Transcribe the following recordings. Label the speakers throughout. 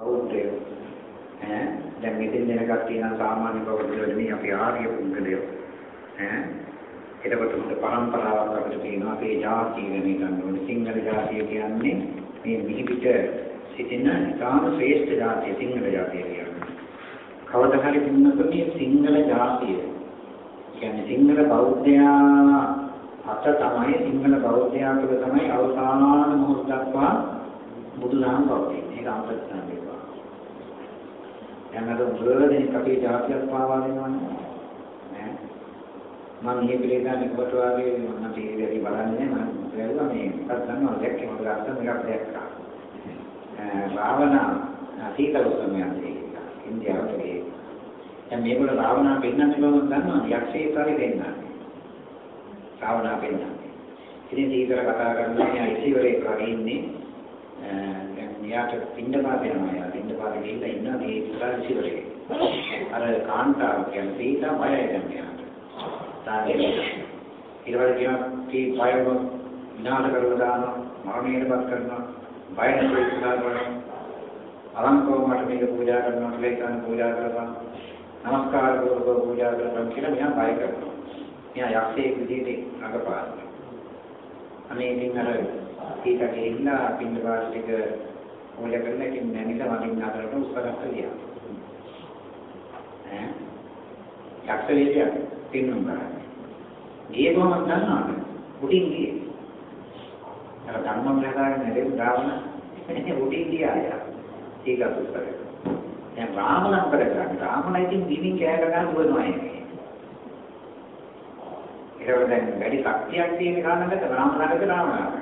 Speaker 1: බෞද්ධය. ඈ? දැන් මෙතෙන් දෙන කට්ටිය නම් සාමාන්‍ය බෞද්ධයෝ නෙමෙයි අපි ආර්ය පුද්ගලයෝ. ඈ? එතකොට මුද පරම්පරාවක් අපිට තියෙනවා අපේ ජාතිය ගැන ගන්න ඕනේ. සිංහල ජාතිය කියන්නේ මේ මිහිපිට සිටින ඉතාම ශ්‍රේෂ්ඨ ජාතිය සිංහල ජාතිය කියන්නේ. කවදා හරි පුන්නතුනේ සිංහල ජාතිය කියන්නේ සිංහල බෞද්ධයා අත තමයි සිංහල බෞද්ධයා තුළ තමයි අවසාන මොහොත දක්වා බුදුදහම පවතින්නේ. ඒක අමතක කරන්න. එපා. දැන් අද මුලදී අපේ ජාතියක් පාවා දෙනවනේ. ඈ මම මේ පිළිගන්නේ කොට වගේ මම ටීවී බලන්නේ මම බැලුවා මේ එකක් ගන්නවා දැක්කේ මම ගත්තා මේකක් දැක්කා. භාවනා සීතල උත්සවයන්දී ඉන්දියාවට ගියේ. දැන් මේගොල්ලෝ භාවනා පෙන්නන්නේ කොහොමද දන්නවද? යක්ෂයෙක් හරි දෙන්නා. භාවනා පෙන්නන්නේ. ඉතින් සීතල කතා කරනවා මෙයා ඉසිවරේ කරේ ඉන්නේ දැන් මෙයාට පින්නපාත යනවා යා පින්නපාත ගිහිල්ලා ඉන්නවා මේ ඉස්සරහ ඉසිවරේ. අර කාන්තාව කියන්නේ සීතා බයයි දැන් මෙයාට. තාගේ ඊට පස්සේ කියනවා කී බයව විනාශ කරලා දානවා මරණයටපත් කරනවා බය නැතුව ඉස්සරහ කරනවා අලංකව මට මේක පූජා කරනවා කියලා ඉතින් පූජා කරනවා නමස්කාර කරලා පූජා කරනවා කියලා මෙයා බය කරනවා. මෙයා යක්ෂයෙක් විදිහට රඟපානවා. අනේ ඉතින් අර ඊට ගිහිල්ලා පින්න පාස් ටික පූජා කරලා ඉතින් නැමිලා වදින්න අතරට උස්සගත්ත ගියා. ඈ යක්ෂ වේදියා පින්නුම් කරන්නේ. ගියේ කොහොමද දන්නවද? උඩින් ගියේ. අර ධම්මම් රහදාගෙන නැදෙන්න ගාවන උඩින් ගියා යා. ඒක අසුස්සරේ. දැන් රාමනම් කරගන්න. රාමන ඉතින් ගිනින් කෑ ගන්න දුවනවා එන්නේ. ඒක දැන් වැඩි ශක්තියක් තියෙන කාරණාවකට රාමනකට රාමනාක.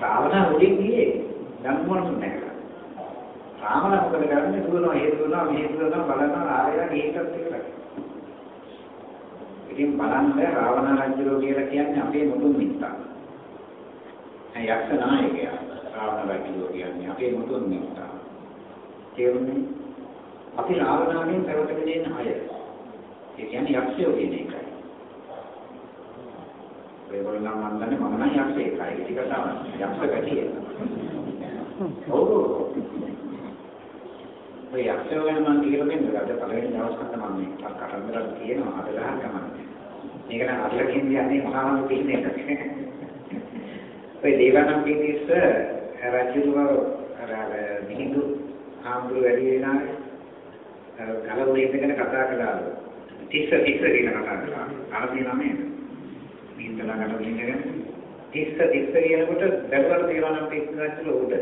Speaker 1: රාවණ උඩින් ගියේ ධම්මොන් නැහැ. රාමන මොකද කරන්නේ දුවනවා හේතු දුවනවා මේ දුවනවා බලනවා ආයෙත් ඒකත් එක්ක. ඉතින් බලන්න රාවණ රජුරෝ කියලා කියන්නේ අපේ මුතුන් මිත්තා. ඒ යක්ෂ නායකයා රාවණ රජුරෝ කියන්නේ අපේ මුතුන් මිත්තා. තේරුණේ? අපි රාවණාගෙන් පැවතගෙන ඉන්න අය. ඒ කියන්නේ යක්ෂයෝ කියන එකයි. ඒගොල්ලෝ නම් මන් දන්නේ මම නම් යක්ෂයෙක්. ඒක ටික තමයි. යක්ෂ ගැටිය. ඔව්. ඔය යක්ෂයෝ ගැන මම කියලා දෙන්නම්. අද පළවෙනි දවස්කට මම මේ කටන්දරක් කියනවා. අද ගහන්න කමන්නේ. මේක නම් අරලා කියන්නේ මහාම පිළිදෙන්න. ඔය දේවානම් පිටිස්ස රජුව අර මිහිඳු ආම්බුර වැඩි වෙනානේ. අර කලවුනේ ඉඳගෙන කතා කළාලු. තිස්ස තිස්ස කියන කතා කළා. අරදී නමේ. මිහිඳුලා කලවුනේ ඉඳගෙන තිස්ස තිස්ස කියනකොට බැලුවට දේවානම් පිටිස්ස ඇතුළ උඩ.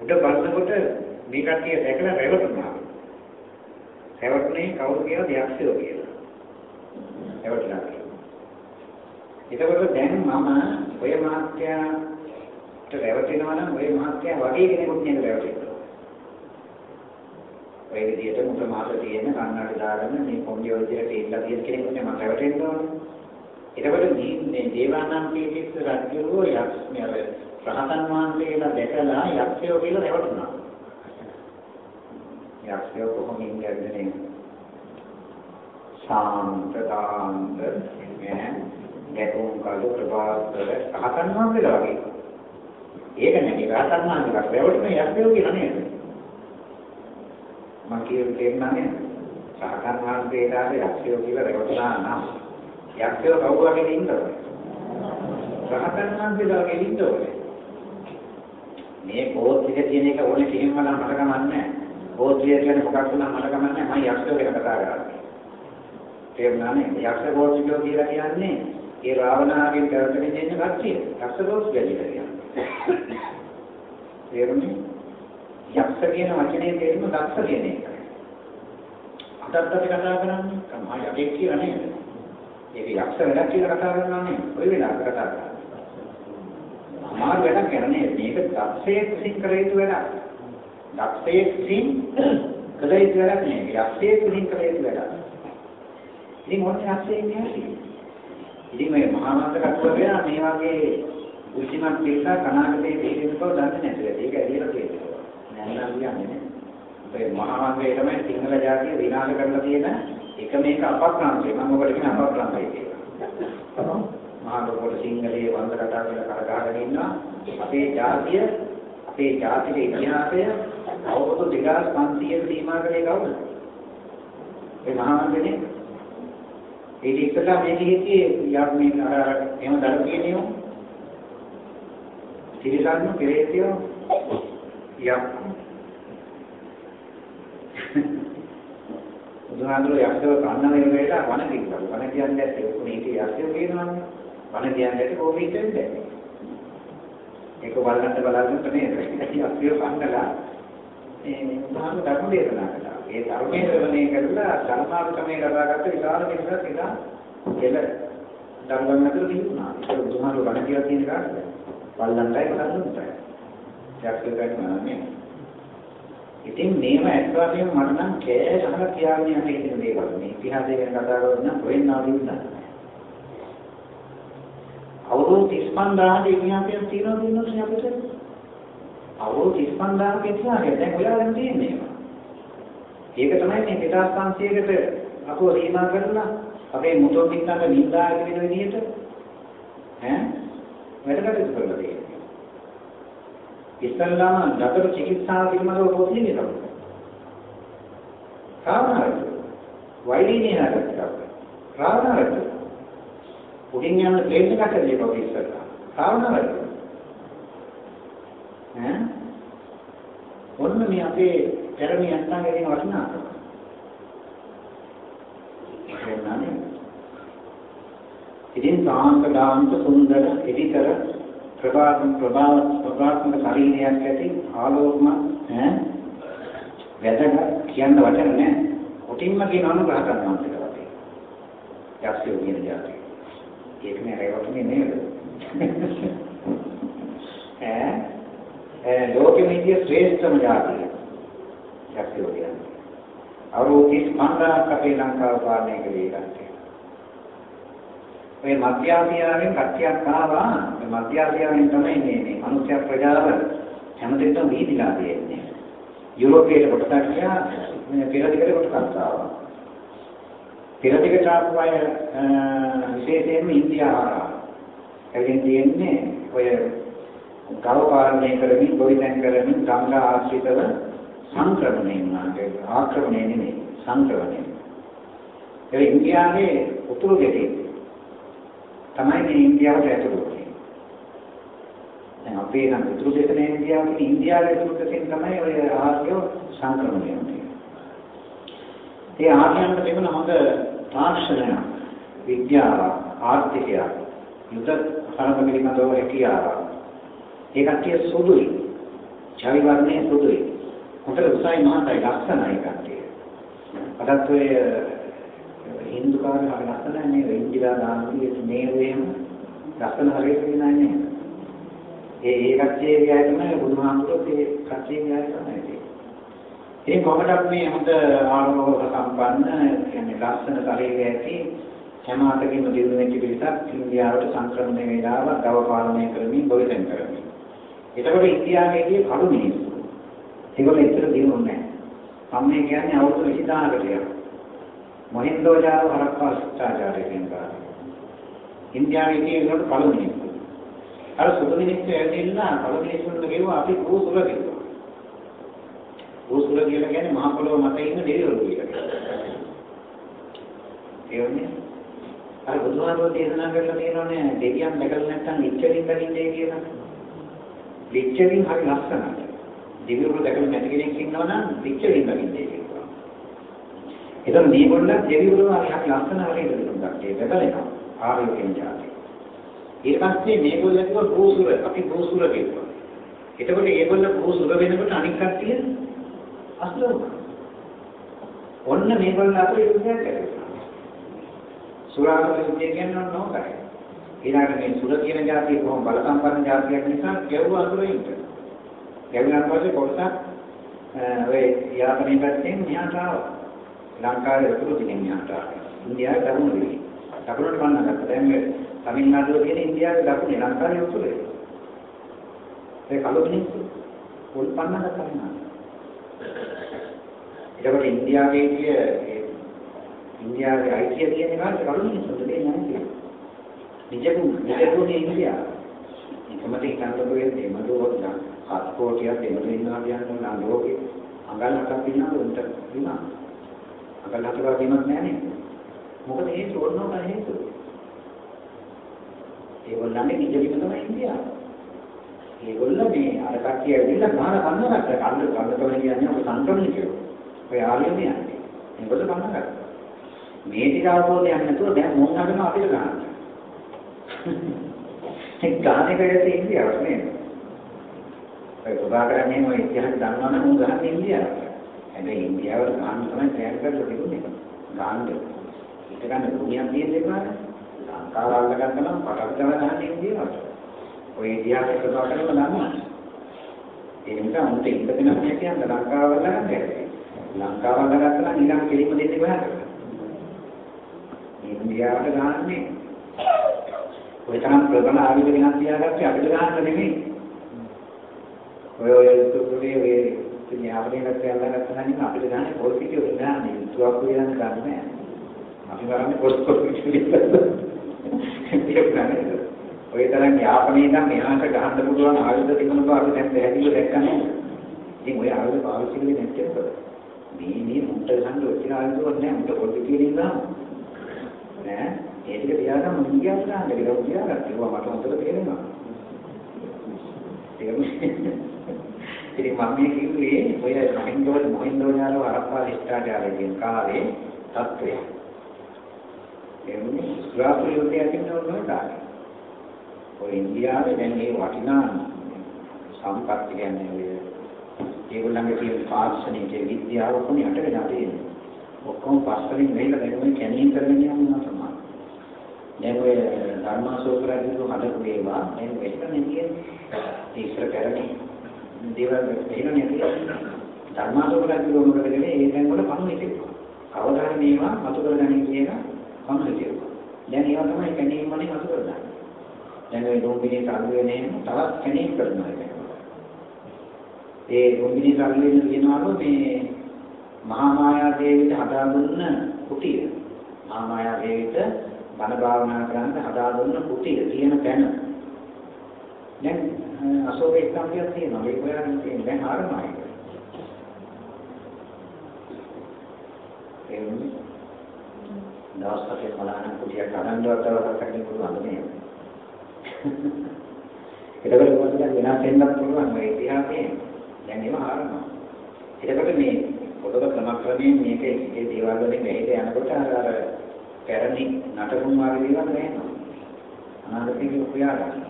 Speaker 1: උඩ බලනකොට මේ කට්ටිය දැකලා රැවටුණා. රැවටුනේ කවුරු කියලා දෙයක්ෂයෝ කියලා. රැවටුණා. එතකොට දැන් මම ඔය මහත්යාට රැවටෙනවා නම් ඔය මහත්යා වගේ කෙනෙකුට නේද රැවටෙන්නේ. ඔය විදිහට මුත මාස තියෙන කන්නඩ දාගෙන මේ පොම්බිය විදිහට ඉල්ල තියෙන කෙනෙකුට මම රැවටෙන්න ඕනේ. එතකොට මේ මේ දේවානම් පීතිස් රජුරෝ යක්ෂ රහතන් වහන්සේලා දැකලා යක්ෂයෝ කියලා රැවටුණා. යක්ෂයෝ කොහොම ඉන්නේ ශාන්ත දාන්ත නේ ගැටුම් කළු ප්‍රභාස්වර රහතන් වහන්සේලා වගේ. ඒක නෙමෙයි රහතන් වහන්සේලා රැවටුණ යක්ෂයෝ කියලා නේද? මම කියුවේ තේරුණා නේද? රහතන් වහන්සේලාට යක්ෂයෝ කියලා රැවටුණා නම් යක්ෂයෝ කවුරු වගේ ඉන්නවද? රහතන් වහන්සේලා වගේ ඉන්න ඕනේ. මේ බෝධික කියන එක ඕනේ කිසිම නම් මට කමන්නේ බෝධිය කියන්නේ මොකක්ද නම් මට කමන්නේ මම යක්ෂයෝ ගැන කතා කරන්නේ. තේරුණා නේද? යක්ෂ බෝධිකයෝ කියලා කියන්නේ ඒ රාවණාගෙන් කරගෙන ඉන්න කට්ටිය. යක්ෂ බෝධිකයෝ කියලා කියන්නේ. තේරුණේ? යක්ෂ කියන වචනේ තේරුම දක්ෂ කියන එක. අදත් අපි කතා කරන්නේ තමයි යකෙක් කියලා නේද? ඒක යක්ෂ වැඩක් කියලා කතා කරනවා නේ. ඔය වෙලාවට කතා කරන්නේ. අමාරු වැඩක් කරන්නේ මේක දක්ෂයෙක් විසින් කළ යුතු වැඩක්. දක්ෂයෙක් විසින් කළ යුතු වැඩක් නෙවෙයි. යක්ෂයෙක් විසින් කළ යුතු වැඩක්. ඉතින් මොන්නේ යක්ෂයෙක් නෙවෙයි. ඉතින් මේ මහා මන්ත්‍ර කතුවරයා මේ වගේ බුද්ධිමත් පිරිසක් අනාගතයේ තේරෙන්න බව දන්නේ නැතුව ඒක ඇදලා තියෙනවා. නෑ නෑ කියන්නේ නේ. මහා මන්ත්‍රය තමයි සිංහල ජාතිය විනාශ කරලා තියෙන එක මේක අපක්‍රාන්තය. මම ඔබට කියන අපක්‍රාන්තය කියලා. මහා ලෝකවල සිංහලයේ වන්ද කතා කියලා කරගහගෙන ඉන්නවා. අපේ ජාතිය අපේ ජාතික ඉතිහාසය අවුරුදු 2500 සීමා කරේ කවුද? ඒ මහාවංශනේ. ඒ ඉස්සලා මේ කිහිපේ යක් මේ අර එහෙම දරු කියනියෝ. තිරිසන්නු පෙරේතියෝ යක්. බුදුහාමුදුරුවෝ යක්ෂව කන්න වෙන වෙලාවට වණ කිව්වා. වණ කියන්නේ ඒක මේකේ යක්ෂය කියනවානේ. වණ කියන්නේ කොහොමද කියන්නේ? ඒක බලන්න බලන්න නේද? යක්ෂය කන්නලා ඒ මහාන ධර්ම දේශනා කළා. ඒ ධර්මයේ ශ්‍රවණය කරලා ධර්මාර්ථමේ ලබාගත්ත විකාර දෙකක් ඉදා කෙල ධර්මයන් අතර තිබුණා. ඒක බුදුහාමුදුරුවෝ වණ කියලා කියන කාරණා. බලන්නයි බලන්නයි. යක්ෂය කියන්නේ ඉතින් මේව ඇත්ත වශයෙන්ම මට නම් කෑ ගහලා කියාගෙන යන්න හිතෙන දේවල්. මේ ඉතිහාසය ගැන කතා කරලා නම් හොයන්න ආවිත් නැහැ. අවුරුදු 35000 ඉතිහාසයක් තියෙනවා දෙන්නොත් අපිට. අවුරුදු 35000 ඉතිහාසය දැන් ඔයාලන් තියෙන්නේ. ඒක තමයි මේ 2500කට අපෝ සීමා කරලා අපේ මුතෝ පිටකට නිඳා කියන විදිහට ඈ වැඩ කටයුතු කරලා තියෙන්නේ. ඉස්සල්ලාම දතර චිකිත්සාව පිළිබඳව පොතේ නේද? රාවණාරට වෛදීනිය හදලා රාවණාරට උඩින් යන ප්ලේන් එකක් ඇතුලේ පොත ඉස්සල්ලා රාවණාරට ඈ ඔන්න මේ අපේ පැරණි අත්ංගයේ වටිනාකම ඉතින් සාන්ත දාන්ත සුන්දර එදිකර ප්‍රභාතම් ප්‍රභාව ප්‍රභාත්මක ශරීරයක් ඇති ආලෝකමත් ඈ වැදගත් කියන්න වචන නැහැ. කොටින්ම කියනවා නම් රහතන් වහන්සේලා වගේ. යක්ෂයෝ කියන જાති. ඒක නෑ රේවතුනේ නේද? ඈ ඈ ලෝකෙම ඉන්නේ ශ්‍රේෂ්ඨම જાතිය. යක්ෂයෝ කියන්නේ. අවුරුදු 35ක් අපේ ලංකාව පාලනය කළේ ඒකට. ඔය මධ්‍ය ආසියාවෙන් කට්ටියක් ආවා. මේ මධ්‍ය ආසියාවෙන් තමයි මේ මේ මනුෂ්‍ය ප්‍රජාව හැමදෙයක්ම වීදිලා තියෙන්නේ. යුරෝපයේ කොටසක් ගියා මේ පෙරදිගට කොටසක් ආවා. පෙරදිගට ආපු අය විශේෂයෙන්ම ඉන්දියාව ආවා. එකින් තියෙන්නේ ඔය ගව පාලනය කරමින් ගොවිතැන් කරමින් ගංගා ආශ්‍රිතව සංක්‍රමණයෙන් මාගේ ආක්‍රමණය නෙමෙයි සංක්‍රමණය. ඒ ඉන්දියාවේ උතුරු ගෙඩේ තමයි මේ ඉන්දියාවට ඇතුළු වෙන්නේ. දැන් අපේ නම් උතුරු දෙකේ ඉන්දියාවේ ඉන්දියාවේ ඇතුළු දෙකෙන් තමයි ඔය ආර්යෝ සංක්‍රමණය වෙන්නේ. ඒ ආර්යයන්ට තිබුණ හොඳ තාක්ෂණය, විද්‍යාව, ආර්ථිකය, යුද සරණ පිළිබඳව හැකියාව. ඒ කට්ටිය සුදුයි. ඡවි වර්ණයේ සුදුයි. හොඳට උසයි මහතයි ලක්ෂණයි කට්ටිය. අදත් ඔය හින්දු කාරණා හරි ලස්සනයි නේද? ඉන්දිරා ගාන්ධි නේරු එහෙම ලස්සන හරියට කියනයි නේද? ඒ ඒ කච්චේ ගියා තමයි බුදුහාමුදුරුවෝ ඒ කච්චේ ගියා තමයි. ඒ කොහොමද මේ හොඳ ආරෝහක සම්පන්න කියන්නේ ලස්සන ශරීරය ඇති හැම අතකින්ම දිනු වෙච්ච පිරිසක් ඉන්දියාවට සංක්‍රමණය වෙලාව ගව පාලනය කරමින් ගොවිතැන් කරමින්. එතකොට ඉන්දියාවේදී කළු මිනිස්සු. ඒගොල්ලෝ ඉතර දිනුන්නේ නැහැ. මම මේ කියන්නේ අවුරුදු 20000කට යනවා. මහින්දෝජාව හරක්කා ශිෂ්ටාචාරය කියන කාරණය. ඉන්දියාවේ තියෙනකොට පළමු මිනිස්සු. අර සුදු මිනිස්සු ඇවිල්ලා පළමු මිනිස්සුන්ට කිව්වා අපි භූසුර කිව්වා. භූසුර කියලා කියන්නේ මහ පොළොව මත ඉන්න දෙවිවරු කියලා. ඒ වගේ අර බුදුහාමුදුරුවෝ දේශනා කරලා තියෙනවානේ දෙවියන් දැකලා නැත්නම් ලිච්ඡවින් දකින්නේ කියලා. ලිච්ඡවින් හරි ලස්සනයි. දෙවිවරු දැකලා නැති කෙනෙක් ඉන්නවා නම් ලිච්ඡවින් දකින්නේ කියලා. එතන මේගොල්ලන් දෙවිවරුන් හරි ලස්සන හරියට දුන්නා. ඒ බබලෙනවා. ආරෝග්‍යයෙන් ජාති. ඊට පස්සේ මේගොල්ලන් කිව්වා භූසුර අපි භූසුර කියනවා. එතකොට ඒගොල්ලෝ භූසුර වෙනකොට අනික් කට්ටිය අසුර. ඔන්න මේගොල්ලන් අතර යුද්ධයක් කරනවා. සුරාගම යුද්ධය කියන්නේ නෝකයි. ඊළඟට මේ සුර කියන ජාතිය කොහොම බල සම්පන්න ජාතියක් නිසා ගැව්ව අඳුරින්ට. ගැව්වන පස්සේ කොටසක් ඔය යාපනයේ පැත්තෙන් මෙහාට ආවා. ලංකාවේ උතුරු දිනෙන් යහට ඉන්දියාවේ දකුණු දිනේ. දකුණට මම ගත්තා. දැන් මේ තමිල්නාඩුවේ තියෙන ඉන්දියාවේ දකුණේ ලංකාවේ උතුරේ. ඒ කළු මිනිස්සු පොල් පන්නන කරනවා. ඒකට ඉන්දියාවේ කිය ඉන්දියාවේ අයිතිය තියෙන කාලේ කළු මිනිස්සුන්ට දෙන්නේ නැහැ. නිජකුම් නිජකුනේ ඉන්දියාව. ඒකමද ඉන්නකොට වෙන්නේ මඩුවක් නම් හත් කෝටියක් දෙමළ ඉන්නවා කියන්නේ නම් ලෝකේ අඟල් හතක් තියෙනවා උන්ට විමා. අඟල් හතක් වීමක් නැහැ නේද? මොකද හේතුව ඕනෝක හේතුව. ඒගොල්ලන්ගේ නිජලිම තමයි ඉන්දියාව. ඒගොල්ල මේ අර කට්ටිය ඇවිල්ලා ගාන කන්නකට කන්න කන්න තමයි කියන්නේ ඔය සංක්‍රමණය කියලා. ඔය ආලියම යන්නේ. ඒගොල්ල කන්නකට. මේ ටික අවබෝධයක් නැතුව දැන් මොන් හදන අපිට ගන්න. ඒ ගානේ කරේ ඉන්දියාව නේද? ඔය පුරා කරන්නේ ඔය ඉතිහාස දන්නවනම් උන් ගහන්නේ ඉන්දියාව. හැබැයි ඉන්දියාව ගන්න තමයි තෑග් කරලා තිබුණේ. ගන්න. ඊට ගන්න දුනියක් තියෙන්නේ නැහැ. ලංකාව අල්ලගත්ත නම් පටක් තමයි ගහන්නේ ඉන්දියාවට. ඔය ඉතිහාසය කතා කරලා දන්නවා. ඒ නිසා උන්ට ඉඳගෙන නැහැ කියන්නේ ලංකාව අල්ලගන්න බැහැ. ලංකාව අල්ලගත්ත නම් ඊළඟ කෙලිම දෙන්නේ කොහටද? ඉන්දියාවට ගහන්නේ. ඔය තරම් ප්‍රබල ආයුධ ගෙනත් තියාගත්තේ අපිට ගහන්න නෙමෙයි. ඔය ඔය තුනේ ඔය ඉතින් ආවරණයක් කියලා ගත්තා නම් අපිට ගන්න පොල් පිටිය උදාහරණයක් තුවක් කියන ගන්න නෑ. අපි කරන්නේ පොල් පොල් පිටිය ඔය තරම් යාපනයේ ඉඳන් මෙහාට ගහන්න පුළුවන් ආයුධ තිබුණ බව අපි දැන් පැහැදිලිව දැක්කනේ. ඉතින් ඔය ආයුධ පාවිච්චි කරන්නේ නැත්තේ මේ මේ මුන්ට ගන්න ඔච්චර ආයුධ නැහැ මුන්ට පොල් පිටිය ඉන්නවා. නෑ ඒ ටික තියාගන්න මුන් කියන්න ගන්න කියලා තියාගත්තා. ඒවා මට හොඳට තේරෙනවා. තේරුණේ ඉතින් මම මේ කිව්වේ ඔය මහින්දෝල් මොහින්දෝඥානව අරප්පා ශිෂ්ටාචාරයෙන් කාලේ තත්ත්වය. එන්නේ ස්වාප්‍රියෝතය කියනවනේ කාලේ. ඔය ඉන්දියාවේ දැන් මේ වටිනා සම්පත් කියන්නේ ඔය ඒගොල්ලන්ගේ තියෙන තාක්ෂණික විද්‍යාව කොහොමද යටගෙන තියෙන්නේ. ඔක්කොම පස්සලින් මෙහෙල දැන් මේ කැණීම් කරගෙන යනවා තමයි. දැන් ඔය ධර්මාශෝකරජු හදපු ඒවා දැන් වෙස්ටර්න් කියන්නේ ඉස්සර කරන්නේ දේවල් එහෙම නැති ධර්මාශෝකරජු මොකද කරන්නේ ඒ දැන් වල පණු හිතෙනවා. කවදා හරි මේවා මතු කරගන්නේ කියලා පණු හිතෙනවා. දැන් ඒවා තමයි කැණීම් වලින් මතු කරගන්නේ. දැන් ඔය රෝගිනේ සල්ුවේ නේ තවත් කැණීම් කරනවා ඒ රෝගිනේ සල්ුවේ කියනවාලු මේ මහා මායා දේවිට හදා දුන්න කුටිය. මහා මායා දේවිට බණ භාවනා කරන්න හදා දුන්න කුටිය තියෙන තැන. දැන් අශෝක එක්කම්පියක් තියෙනවා. ඒක හොයාගෙන තියෙන දැන් ආරම්භයි. එන්නේ දවස් හතේ බලන්න කුටියක් හදන්නවත් අවශ්‍ය කරන්නේ පුළුවන් නේද? ඒකට මොකද වෙනස් වෙන්නත් පුළුවන් මේ ඉතිහාසයේ දැන් ඒව ආරම්භයි. එතකොට මේ පොතක ක්‍රමක්‍රමයෙන් මේක ඒ දේවල් වලින් මෙහෙට යනකොට අර අර පැරණි නටබුන් වගේ දේවල් නැහැනවා. අනාගතේ උපයා ගන්න.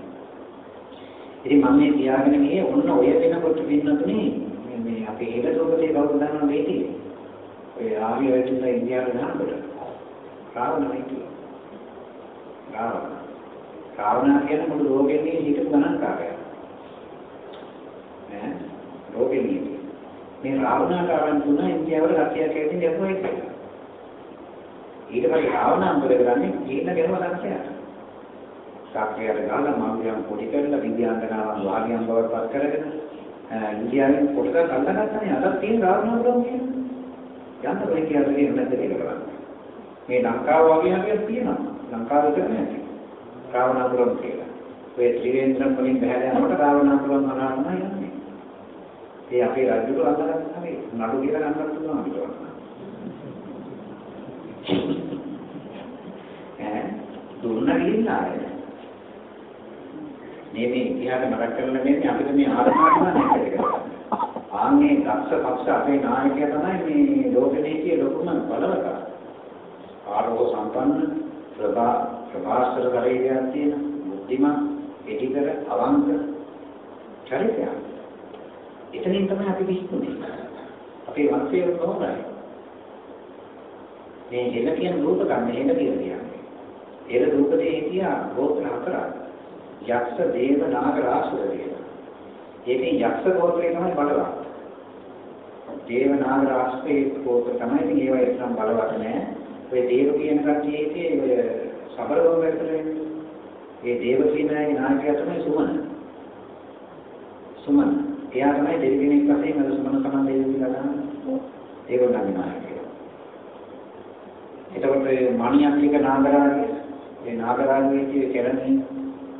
Speaker 1: ඉතින් මම මේ තියාගෙන ගියේ ඔන්න ඔය වෙනකොට පින්නතුනේ මේ අපේ හෙළ ලෝකයේ කවුද දන්නවද මේකේ? ඔය ආර්ය වේතුන ඉන්දියාවේ නාමකට. රාවණ මේකේ. රාවණ. රාවණ කියන මුළු ලෝකෙම හිටපු ගණන් කාර්යයක්. ඈ ලෝකෙම මේ රාවණාට ආරම්භ වුණා ඉන්දියාවට රතියක් ඇවිත් යපුවා කියලා. ඊට පස්සේ රාවණා මොකද කරන්නේ? ජීන ගෙනව ලක්ෂයක්. සාක්ෂියට ගාලා මාර්ගයන් පොඩි කරලා විද්‍යාන්තනාවන් වාග්යන් බවට පත් කරගෙන ඉන්දියාවෙන් පොඩක් අල්ලගත්තනේ අදත් තියෙන රාවණාවුරුම් කියන්නේ. යන්න ඔය කියන්නේ නැද්ද කියලා බලන්න. මේ ලංකාව වගේ හරියක් තියෙනවා. ලංකාව විතර නෙවෙයි. රාවණාවුරුම් කියලා. ඔය ත්‍රිවේන්ද්‍රම් වලින් බහැලා යනකොට රාවණාවුරුම් අනා තමයි යන්නේ. ඒ අපේ රජුට අල්ලගන්න හරි නඩු කියලා ගන්නත් පුළුවන් අපිට. ඈ දුන්න ගිහිල්ලා ආයේ මේ මේ ඉතිහාස මතක් කරලා දෙන්නේ අපිට මේ ආරම්භය නැහැ ආන්නේ දක්ෂ පක්ෂ අපේ නායකයා තමයි මේ ලෝක නීතියේ ලොකුම බලවතා. ආරෝහ සම්පන්න ප්‍රභා ප්‍රභාස්තර ශරීරයක් තියෙන බුද්ධිමත් එටිකර අවංක චරිතයක්. එතනින් තමයි අපි විශ්ුනේ. අපේ වංශය කොහොමද? මේ හෙළ කියන රූප ගන්න හෙළ කියන්නේ. හෙළ රූපදී හිටියා ගෝත්‍ර හතරක්. යක්ෂ දේව නාග රාසුර කියලා. ඒකේ යක්ෂ ගෝත්‍රය තමයි බලවත්. දේව නාග රාසුරේ ගෝත්‍ර තමයි ඉතින් ඒවා එක්කම බලවත් නෑ. ඔය දේව කියන කට්ටියගේ ඔය සබරවම වැටලේ. ඒ දේව කියන නායකයා තමයි සුමන. සුමන. එයා තමයි දෙවි කෙනෙක් වශයෙන් අර සුමන සමන් දෙවි කියලා ගන්න. ඒගොල්ලන්ගේ නායකයා. එතකොට මණියක් එක නාගරාජය. ඒ නාගරාජයේ කෙරණිය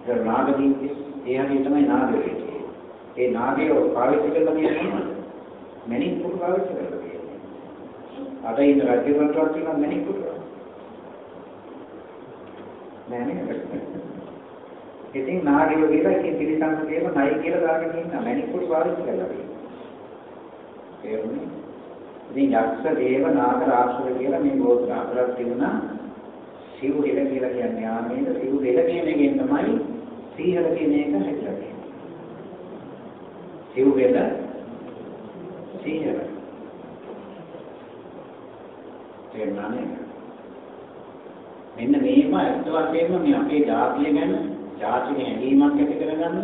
Speaker 1: ඒ නාගදීපේ ඒ හැටි තමයි නාගය කියන්නේ. ඒ නාගය පාවිච්චි කරලා කියන්නේ මණික් පුරුක පාවිච්චි කරලා තියෙන්නේ. අද ඉන්න රජවන්ටවත් තියෙනවා මැණිකුට. නෑ නේද? ඉතින් නාගයෝ කියලා ඉතින් පිළිසංග කියලා නයි කියලා දාගෙන ඉන්න මැණිකුට පාවිච්චි කරලා තියෙනවා. තේරුණේ? ඉතින් යක්ෂ දේව නාග රාක්ෂස කියලා මේ ගෝත්‍ර හතරක් තිබුණා. සිව් දෙල කියලා කියන්නේ ආමේද සිව් දෙල කියන එකෙන් තමයි සීහල කියන එක හැදලා තියෙන්නේ. සිව් දෙල සීහල. තේරුණානේ? මෙන්න මේම ඇත්ත වශයෙන්ම මේ අපේ ජාතිය ගැන ජාතික හැඟීමක් ඇති කරගන්න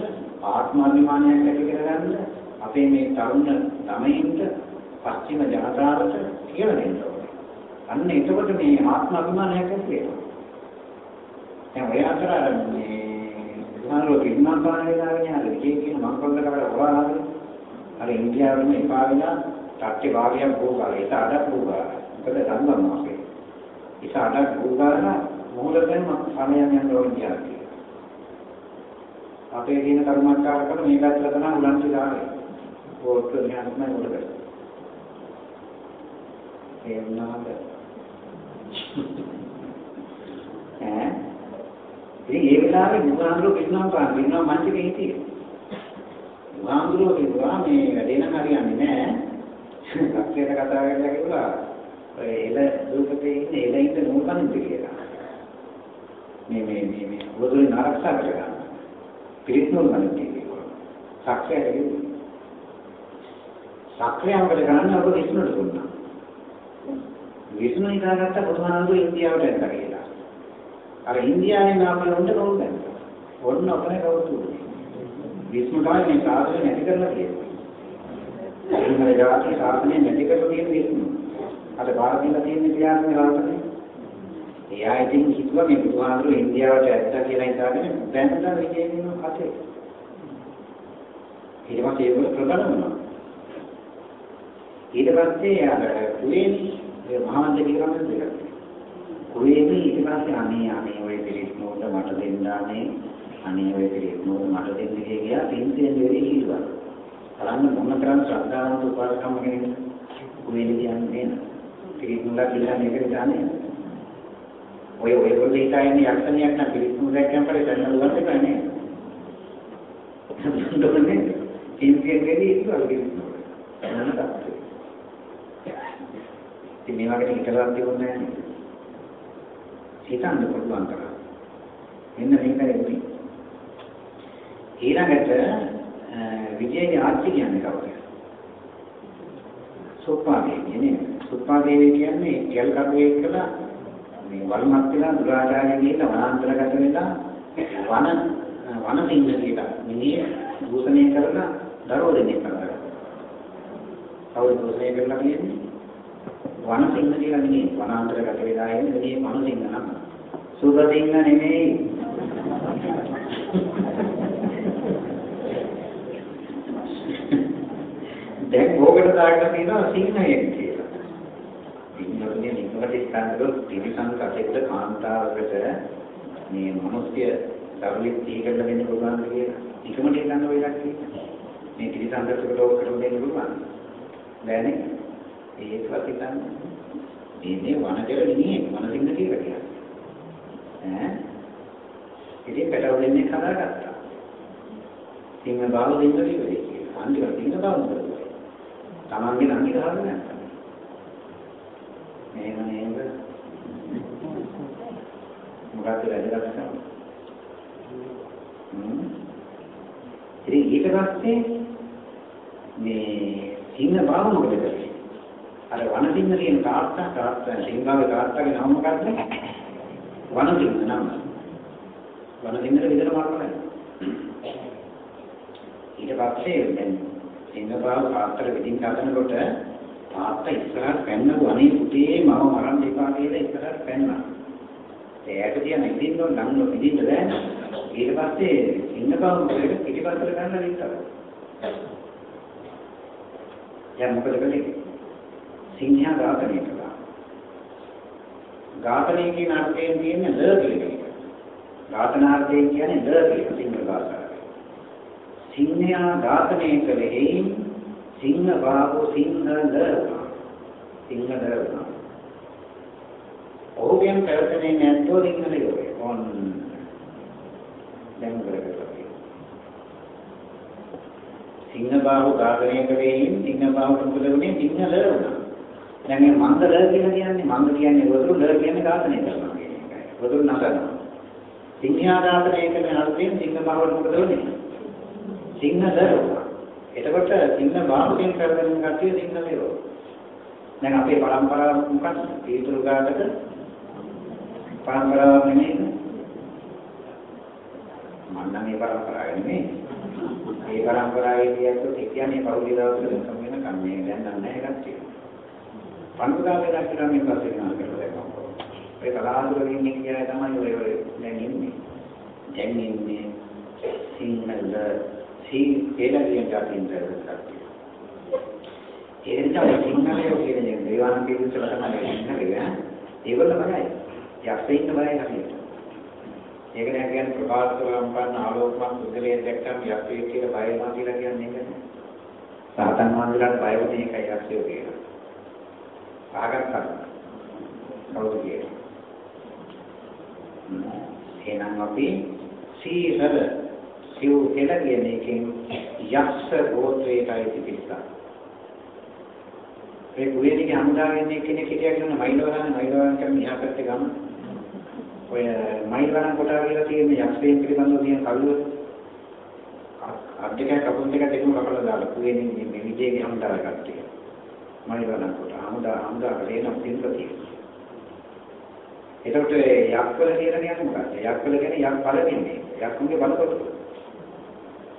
Speaker 1: ආත්මාභිමානයක් ඇති කරගන්න අපේ මේ තරුණ ළමයින්ට පස්චිම ජනතාවට කියලා දෙන්න ඕනේ. අන්න එතකොට මේ ආත්මාභිමානයක් ඇති වෙනවා. දැන් ඔය අතර මේ විමානවල විමාන පාන වෙලාගෙන අර විජේ කියන මංගල කරලා හොරාගෙන අර ඉන්දියාවෙම එපා වෙලා තාක්ෂි භාගයක් භූගාලේ ඒක අඩක් භූගාල. මොකද දන්නවා අපේ. ඒක අඩක් භූගාල මොහොතෙන් සමයන් යන ඕන කියන්නේ. අපේ දින කර්මකාරකම මේ පැත්තට තමයි උලන්සි දාන්නේ. ඕක ඥානමය උඩට. ඒ වුණාද? ඈ ඉතින් ඒ වෙලාවේ බුදුහාමුදුරුවෝ පින්නම් පාන පින්නම් මන්දිරේ හිටියේ. බුදුහාමුදුරුවෝ කිව්වා මේ වැඩේ නම් හරියන්නේ නැහැ. ලක්ෂයට කතා කරලා කිව්වා ඔය එල රූපතේ ඉන්නේ එලින්ට නූකන්ද කියලා. මේ මේ මේ මේ වදුරේ ආරක්ෂා කරගන්න. පිරිත්නොල් ගන්න කිව්වා. සක්‍රියට කිව්වා. සක්‍රියවකට ගන්න අප විශ්නුට දුන්නා. විශ්ණු හිතාගත්ත බුදුහාමුදුරුවෝ ඉන්දියාවට ඇත්තා කියලා. අර ඉන්දියාවෙන් ආපහු උන්ට කවුද දැම්මා? ඔන්න ඔතන කවුරුද? විශ්ණු තමයි මේ සාධන නැති කරලා තියෙන්නේ. සිංහල ජාතිය සාධනය නැති කරලා තියෙන අර බාර දීලා තියෙන ක්‍රියාත්මක ලක්ෂණ. එයා ඉතින් හිතුවා මේ බුදුහාමුදුරු ඉන්දියාවට ඇත්තා කියලා හිතාගෙන බැලුවා විජේමිනු හතේ. ඊට පස්සේ ඒක ප්‍රබල වුණා. ඊට පස්සේ අර කුවේනි මහානන්ද කියලා දෙයක්. කුවේනි ඊට පස්සේ අනේ අනේ ඔය පිළිස් නෝට මට දෙන්න අනේ අනේ ඔය පිළිස් නෝට මට දෙන්න කියලා පින්තෙන් දෙවි හිතුවා. කරන්න මොන තරම් ශ්‍රද්ධාවන්ත උපාසකම් කෙනෙක්ද කුවේනි කියන්නේ නේද? පිළිස් නෝලා කියන්නේ ඒක නිසානේ. ඔය ඔයගොල්ලෝ හිතන්නේ යක්ෂණියක් නම් පිළිස් නෝ දැක්කම පස්සේ දැන් නළුවන් එකයි නේද? දුන්නේ පින්තෙන් දෙවි හිතුවා පිළිස් නෝ. එනකට ඉතින් මේ වගේ හිතලා තිබුණේ නැහැ. හිතන්න පුළුවන් තරම්. මෙන්න මේකයි උනේ. ඊළඟට විජේනි ආච්චි කියන්නේ කවුද? සුප්පාදේවිය නේද? සුප්පාදේවිය කියන්නේ කෙල් කටුවේ කියලා මේ වල්මත් වෙලා දුරාචාරය ගිහින් වනාන්තරගත වෙලා වන වනසිංහ කියලා මිනිහ දූෂණය කරලා දරුවෝ දෙනෙක් කරලා. කවුද දූෂණය කරලා කියන්නේ? වනසිංහ කියලා නෙමෙයි වනාන්තරගත වෙලා එන්නේ මේ වනසිංහ නම් සුබසිංහ නෙමෙයි දැන් ඕකට දාන්න තියෙනවා සිංහයෙන් කියලා. සිංහලනේ නිකමට ස්කන්ධවල ත්‍රිසං කටෙක්ද කාන්තාවකට මේ මිනිස්ය දරුවෙක් තීකරලා දෙන්න පුළුවන් කියලා. නිකමට ගන්න ඔය එකක් මේ ත්‍රිසං කටකට ඕක කරලා දෙන්න පුළුවන්. බෑනේ. ඒකවත් හිතන්න. මේ වනජල නෙමෙයි වනසිංහ කියලා කියන්නේ. ඈ ඉතින් පැටව දෙන්නේ හදාගත්තා. සිංහ බාල දෙන්න කිව්වේ කියලා. අන්තිමට සිංහ බාල කරා. තමන්ගේ නම් ගහගෙන නැත්තා. මේක නේද? මොකක්ද වැදගත්කම? හ්ම්. ඉතින් ඊට පස්සේ මේ සිංහ බාල මොකද කරේ? අර වනසිංහ කියන තාත්තා තාත්තා සිංහාවේ තාත්තාගේ නම මොකක්ද? වනසිංහ නම. වනසිංහට විතර මරණයි. ඊට පස්සේ දැන් සිංහබාව තාත්තට විදින් හදනකොට තාත්තා ඉස්සරහට පැන්නලු අනේ පුතේ මම මරන්න එපා කියලා ඉස්සරහට පැන්නා. එයාට කියන ඉදින්න ඕන නම් ඉදින්න බෑ. ඊට පස්සේ සිංහබාව මොකද පිටිපස්සට ගන්න විතර. දැන් මොකද කළේ? සිංහයා ඝාතනය කළා. ඝාතනය කියන අර්ථයෙන් තියෙන්නේ ද කියන එක. ඝාතනාර්ථයෙන් කියන්නේ ද කියන සිංහ භාෂාවේ. සිංහයා ඝාතනය කළේ සිංහ බාහුව සිංහල සිංහල වුණා. ඔහුගෙන් පැවතෙන්නේ නැද්දෝ සිංහලයෝ. ඔන්න දැන් කරගත්තා. සිංහ බාහුව ඝාතනය කලේින් සිංහ බාහුව මොකද වුනේ සිංහල වුණා. දැන් මේ මන්ද ල කියලා කියන්නේ මන්ද කියන්නේ වතුර ල කියන්නේ ඝාතනය කරනවා කියන එකයි. වතුර නසනවා. සිංහයා ඝාතනය කරන අර්ථයෙන් සිංහ බාහුව මොකද වුනේ? සිංහල වුණා. එතකොට සිංහල භාෂාවෙන් කරගෙන කටිය සිංහලයෝ. දැන් අපේ પરම්පරාව මොකක්ද? තීතුරු ගාතක પરම්පරාව නෙමෙයි. මන්නම් මේ પરම්පරාව නෙමෙයි. මේ પરම්පරාවේ කියද්දි ඒ කියන්නේ පෞද්ගලික දවසට සම වෙන කන්නේ දැන් නම් නැහැ කට්ටිය. පන්දාවේ දැක්කම මේ පස්සේ යනවා කියලා දැක්කම. ඒ කලාතුරකින් ඉන්නේ කියලා තමයි ඔය ඔය දැන් ඉන්නේ. දැන් ඉන්නේ සිංහල සී කියලා කියන જાතින් දැක්කා. ඒ නිසා සිංහලයේ කියන දේ දේවාන කියන සලකන සිංහලය ඒගොල්ලෝ බලයි. යක්ෂයින් බලයි හරියට. ඒක නෑ කියන්නේ ප්‍රකාශ කරම්පන්න ආලෝකමත් සුදලේ දැක්කම යක්ෂයෙක් කියලා බය වෙනවා කියලා කියන්නේ ඒක නෑ. සාතන් වහන්සේලාට බය වෙන එකයි යක්ෂයෝ කියලා. ආගත්තා. කවුද කියන්නේ? එහෙනම් අපි සීහල සිව් කියලා කියන එකෙන් යක්ෂ ගෝත්‍රයටයි තිබිලා. ඒ කුවේදීගේ හමුදාවෙන් එක්කෙනෙක් හිටියා කියන මයිලවරන් මයිලවරන් කියන්නේ මෙහා පැත්තේ ගම. ඔය මයිලවරන් කොටා කියලා තියෙන යක්ෂයන් පිළිබඳව තියෙන කවිය අද්දක කපුන් දෙක දෙකම කපලා දාලා කුවේදී මේ විජේගේ හමුදාව කට්ටිය. මයිලවරන් කොට හමුදා හමුදා ලේනම් පින්පතිය. එතකොට යක්වල කියලා කියන්නේ මොකක්ද? යක්වල කියන්නේ යක් බල වෙන්නේ. යක්කුගේ බලකොට.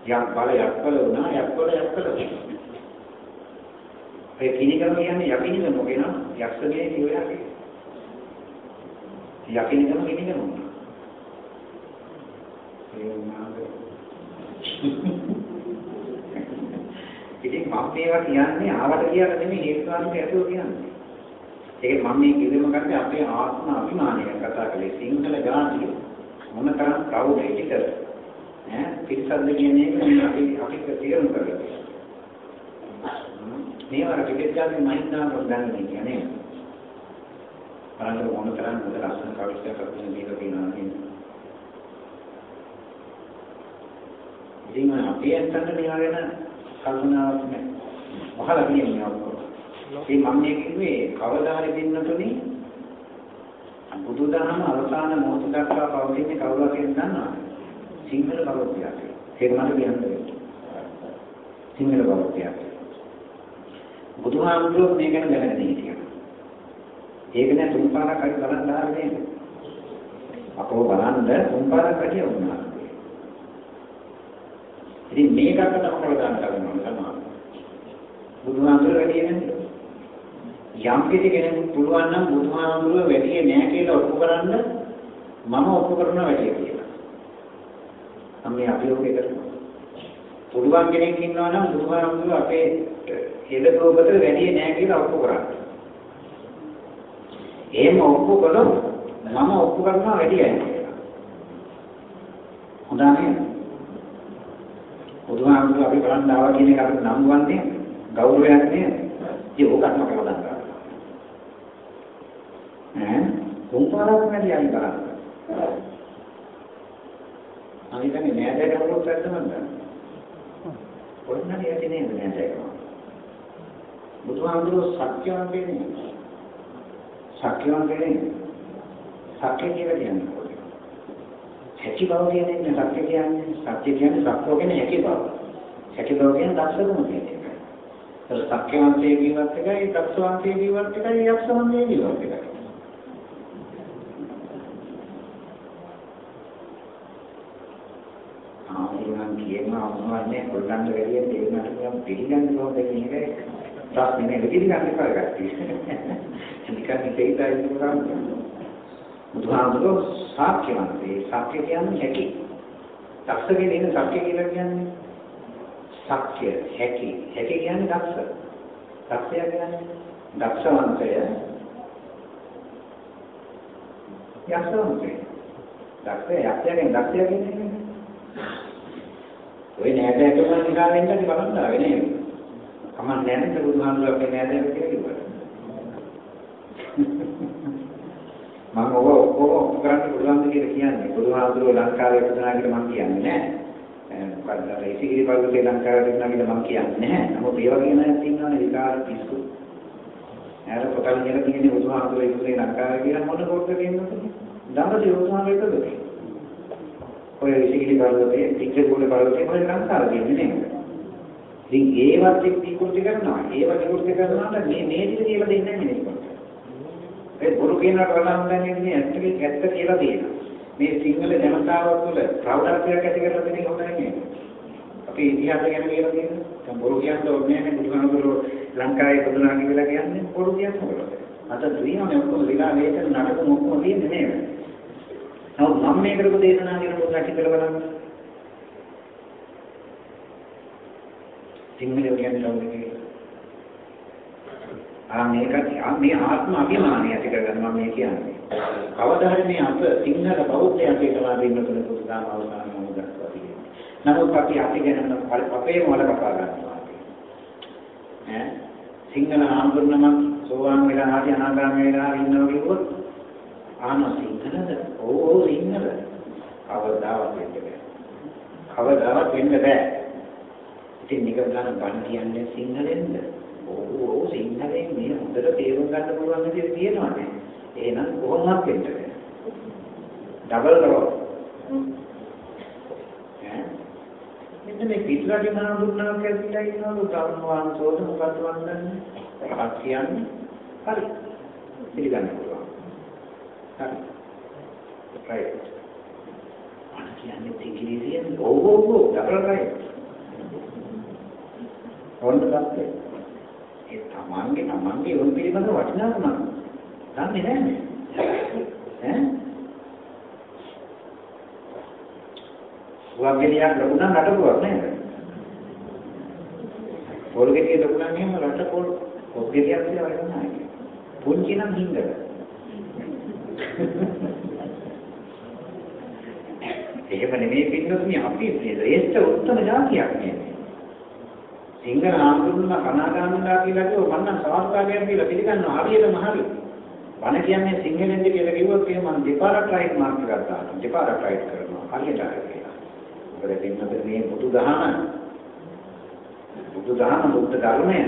Speaker 1: යක් බල යක්වල වුණා යක්වල යක්වල වුණා. ඒ කිනිකම කියන්නේ යකිනිකම කියන යක්ෂගේ කියෝයගේ. යකිනිකම කිනිකම. ඒ වුණාද? ඉතින් මම මේවා කියන්නේ ආවට කියලා නෙමෙයි හේතුකාරක ඇතුව කියන්නේ. ඒක මම මේ කිව්වෙම කරන්නේ අපේ ආත්ම අභිමානය කතා කළේ සිංහල ජාතිය මොනතරම් ප්‍රෞඩ එකද ඈ? පිටසද්ද කියන්නේ අපි අපි තේරුම් කරගන්න. මේවා ටිකට් ගන්න මහින්දාම ගන්න කියන්නේ බලන්න මොන තරම් හොඳ ලස්සන කවිස්තයක් අපිට දීලා තියෙනවා නේද? ඉතින් අපි ඇත්තට මේවා ගැන කල්පනාවක් නැහැ වහලා කියන්නේ ඔක්කොම. ඉතින් මම මේ කිව්වේ කවදා හරි දෙන්නතුනේ බුදුදහම අවසාන මොහොත දක්වා පවතින්නේ කවුරු හරි දන්නවද? සිංහල බෞද්ධයාට ඒක මට කියන්න සිංහල බෞද්ධයාට බුදුහාමුදුරුවෝ මේ ගැන දැනගෙන හිටියා. ඒක නෑ තුන් පාරක් හරි බලන්න ආවේ නේද? අපෝ බලන්න තුන් පාරක් හරි වුණා. ඉතින් මේකට තමයි ප්‍රදාන කරනවා තමයි. බුදුහාමුදුරුවෝ වැඩි නේද? යම් කිසි කෙනෙකුට පුළුවන් නම් බුදුහාමුදුරුවෝ වැඩි නෑ කියලා ඔප්පු කරන්න මම ඔප්පු කරනවා වැඩි කියලා. මම මේ අභියෝගය කරනවා. පුළුවන් කෙනෙක් ඉන්නවා නම් බුදුහාමුදුරුවෝ අපේ හෙළදෝපතට වැඩි නෑ කියලා ඔප්පු කරන්නේ. එහෙම ඔප්පු කළොත් මම ඔප්පු කරනවා වැඩියි කියලා. හොඳයි. බුදුහාමුදුරුවෝ අපි බලන්න ආවා කියන එක අපිට නම් වන්නේ ගෞරවයක් නේද? ඒක ඕකත්ම කරලා ගන්නවා. ඈ කොම්පාරක් නැති අය බලන්න. අනිකනේ නෑදෑක කවුරුත් ඇත්තමද? පොඩ්ඩක් යටි නේද නෑදෑක. බුදුහාමුදුරුවෝ සත්‍යවන්තේ නේ. සත්‍යවන්තේ නේ. සත්‍ය කියලා කියන්නේ. හැකි බව කියන්නේ සත්‍ය කියන්නේ සත්‍ය කියන්නේ සත්‍යෝ කියන්නේ හැකි බව. හැකි බව කියන්නේ දක්ෂකම කියන්නේ. ඒක සත්‍යවන්තයේ ජීවත් එකයි දක්ෂවන්තයේ ජීවත් එකයි යක්ෂවන්තයේ ජීවත් එකයි. ආයෙත් කියනවා මොනවන්නේ පොල්ලන්ට වැඩියෙන් දෙන්නට මම පිළිගන්න ඕනේ කියන එක ප්‍රශ්නේ නෙවෙයි පිළිගන්න කරගත්තී. නිකන් හිතේයි කරන්නේ. බුදුහාමුදුරුවෝ සාක්‍යවන්තේ සත්‍ය කියන්නේ හැකි. දක්ෂකේ නේද සත්‍ය කියලා කියන්නේ? සත්‍ය හැකි. හැකි කියන්නේ දක්ෂ. දක්ෂය කියන්නේ දක්ෂවන්තය. යක්ෂවන්තය. දක්ෂය යක්ෂයෙන් දක්ෂය කියන්නේ ඔය නෑදෑකම නිකන් වෙන්නත් බලන්න ආවේ නේද? කමක් නැහැ නේද බුදුහාමුදුරුවෝ අපේ නෑදෑයෝ කියලා කිව්වා. මම ඔබ ඔක්කොම කරන්න පුළුවන්ද කියලා කියන්නේ. බුදුහාමුදුරුවෝ ලංකාවේ ඉපදුනා කියලා මම කියන්නේ නෑ. මොකද අර ඉසිගිරි පර්වතේ ලංකාවේ ඉපදුනා කියලා මම කියන්නේ නෑ. නමුත් ඒ වගේ නෑත් ඉන්නවනේ විකාර පිස්සු. යාර පොතල් කියලා කියන්නේ බුදුහාමුදුරුවෝ ඉපදුනේ ලංකාවේ කියලා මොන පොතක කියනවද? දඹදිව බුදුහාමුදුරුවෝ ඉපදුනේ. ඔය ඉසිගිරි පර්වතේ, ටික්කේ පර්වතේ මොකද ලංකාවේ කියන්නේ නේද? ඉතින් ඒවත් එක්ක විකෘති කරනවා. ඒව විකෘති කරනවාට මේ මේ ටික කියලා දෙන්නේ නැහැ නේද? ඒ බොරු කියනකට වඩා හොඳන්නේ මේ ඇත්ත ඇත්ත කියලා දෙනවා. මේ සිංහල ජනතාව තුළ ප්‍රෞಢත්වයක් ඇති කරලා දෙන්නේ හොඳ නැහැ. අපේ ඉතිහාසය ගැන කියලා දෙන්න. දැන් බොරු කියන්න ඕනේ නැහැ බුදුහාමුදුරුවෝ ලංකාවේ ඉපදුනා කියලා කියන්නේ බොරු කියන්නේ. අද දුරියම ඔක්කොම විලා වේතන නඩක මොකක්ම තියෙන්නේ නේද? නමුත් මම මේ කරපු දේශනා කියන පොත් නැති කරලා බලන්න. සිංහලෝ කියන්නේ කවුද කියලා. ආ මේක මේ ආත්ම අභිමානය ඇති කරගන්න මම මේ කියන්නේ. කවදා හරි මේ අප සිංහල බෞද්ධයන් කියලා දෙන්න තුන පුදුදාම අවසාන මොහොතක් වගේ. නමුත් අපි අපි ගැන අපේ මොළ කපා ගන්නවා. ඈ සිංහල ආන්දෝලනම සෝවාන් වෙලා ආදී අනාගාමී වෙලා ඉන්නවා කිව්වොත් ආන සිංහලද? ඕ සිංහල. කවදාවත් වෙන්න බෑ. කවදාවත් වෙන්න බෑ. ඉතින් නික ගන්න බණ කියන්නේ සිංහලෙන්ද? ඔව් ඔව් සිංහලෙන් මේ හොඳට තේරුම් ගන්න පුළුවන් විදිහට තියෙනවානේ. එහෙනම් කොහොමවත් වෙන්න බෑ. Double role. මෙන්න මේ පිටරටේ මහා දුන්නා කියලා ඉන්නවලු ධම්මවංශෝද මොකක්ද වන්දන්නේ? රහත් කියන්නේ හරි. පිළිගන්න පුළුවන්. හරි. right. අන කියන්නේ ඉංග්‍රීසියෙන් ඔව් ඔව් ඔව් ඩබල් රයිට්. ඕන්න තත්ත්වය. ඒ තමන්ගේ තමන්ගේ උන් පිළිබඳ වටිනාකම දන්නේ නැහැ. ඈ? වගේලියක් ලැබුණා නටපුවක් නේද? පොල්ගෙඩිය ලැබුණා නේම රට පොල් පොල්ගෙඩියක් කියලා වැඩක් නැහැ. පුංචි නම් හින්දද? එහෙම නෙමෙයි පින්නොත් මේ අපි ශ්‍රේෂ්ඨ උත්තම ජාතියක් නේ. සිංහල ආන්දෝලන කනාගාමීලා කියලා කිව්ව මන්නම් සාස්ත්‍රාගයන් කියලා පිළිගන්නවා හරියටම හරි. බණ කියන්නේ සිංහලෙන්ද කියලා කිව්වොත් එහෙනම් මම දෙපාරක් රයිට් මාර්ක් එකක් දානවා. දෙපාරක් රයිට් කරනවා. හරියට හරි කියලා. මොකද පින්නොත් මේ බුදුදහම බුදුදහම බුද්ධ ධර්මය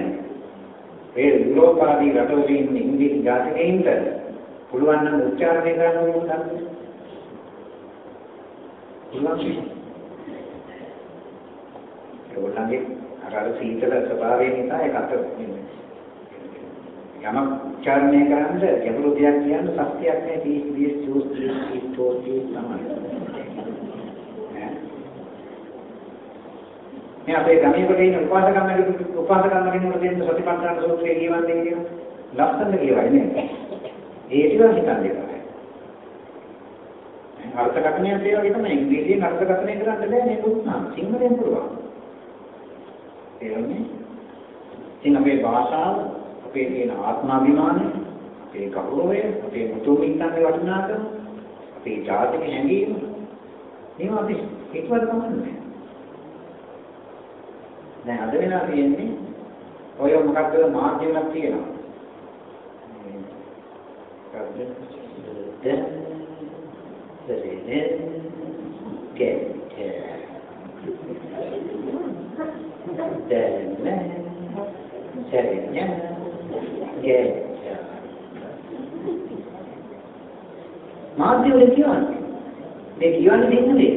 Speaker 1: ඒ යුරෝපාදී රටවල ඉන්න ඉංග්‍රීසි ජාතිකයින්ට පුළුවන් නම් උච්චාරණය කරන්න ඕන පුළුවන්. ඒගොල්ලන්ගේ අර අර සීතල ස්වභාවය නිසා ඒක අත යමක් උච්චාරණය කරන්න ගැඹුරු දෙයක් කියන්න සත්‍යයක් නෑ තීස් තීස් චූස් තීස් තීස් තෝස් තීස් තමයි. මේ අපේ ගමේකට ඉන්න උපාසකම්මගේ උපාසකම්මගෙන් උන දෙන්න සතිපට්ඨාන සූත්‍රය කියවන්නේ කියන ලස්සන කියවයි නේද? ඒ ටික හිතන්නේ. අර්ථකථනයක් ඒ වගේ තමයි ඉංග්‍රීසියෙන් අර්ථකථනය කරන්න බෑ නේද උත්සාහ සිංහලෙන් පුළුවන්. තේරුණේ? ඉතින් අපේ භාෂාව අපේ තියෙන ආත්මාභිමානය අපේ ගෞරවය අපේ මුතුන් මිත්තන්ගේ වටිනාකම අපේ ජාතික හැඟීම මේවා අපි හිතවල කමන්නේ දැන් අද වෙලා තියෙන්නේ ඔය මොකක්ද මාධ්‍යයක් තියෙනවා දැන් Serene get Dene Serenya get මාධ්‍ය වල කියවන්නේ මේ කියවන්නේ දෙන්නේ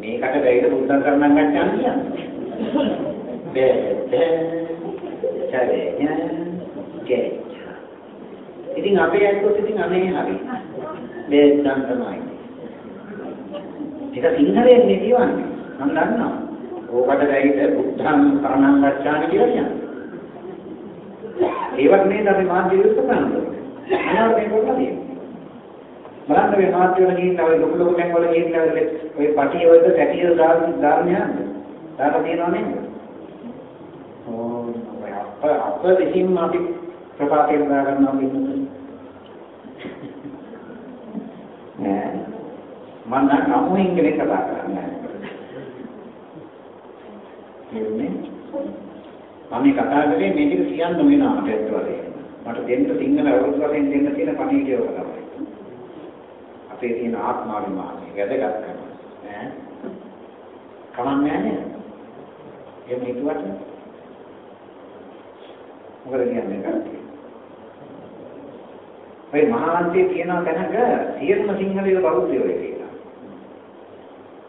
Speaker 1: මේකට බැයිද බුද්ධං කරණම් ගන්න කියන්නේ බෙද සරේ냐 get ඉතින් අපේ ඇත්තොත් ඉතින් අනේ හරි. බේද්දන් තමයි. ඒක සිංහලයෙන් නේ කියවන්නේ. මම දන්නවා. ඕකට බැයිද බුද්ධං කරණම් ගච්ඡාමි කියලා කියන්නේ. ඒවත් නේද අපි මාධ්‍ය විරුද්ධ කරන්නේ. අනාර මේ කොටන්නේ. බලන්න මේ මාධ්‍ය වල ගිහින් ඔය ලොකු ලොකු තැන් වල ගිහින් ඔය පටිය වලද පැටිය දාන ධර්මයන් දාලා තියෙනව නේද? ඕ අප අප විසින්ම අපි ප්‍රපාතයෙන් දාගන්නවා කියන්නේ නෑ මම නම් අමුහින් කෙනෙක් කතා කරන්නේ නෑ මම මේ කතා කරේ මේ ටික කියන්න වෙනවා මට ඇත්ත වශයෙන්ම. මට දෙන්න සිංහල අවුරුදු වශයෙන් දෙන්න තියෙන පණිවිඩය ඔක තමයි. අපේ තියෙන ආත්මාභිමානය වැදගත්කම ඈ? කමන්නේ නැහැ එහෙම හිතුවට? මොකද කියන්නේ කන්නේ ඔය මහාන්තයේ කියන තැනක සියලුම සිංහලයෝ බෞද්ධයෝ ඉන්නේ.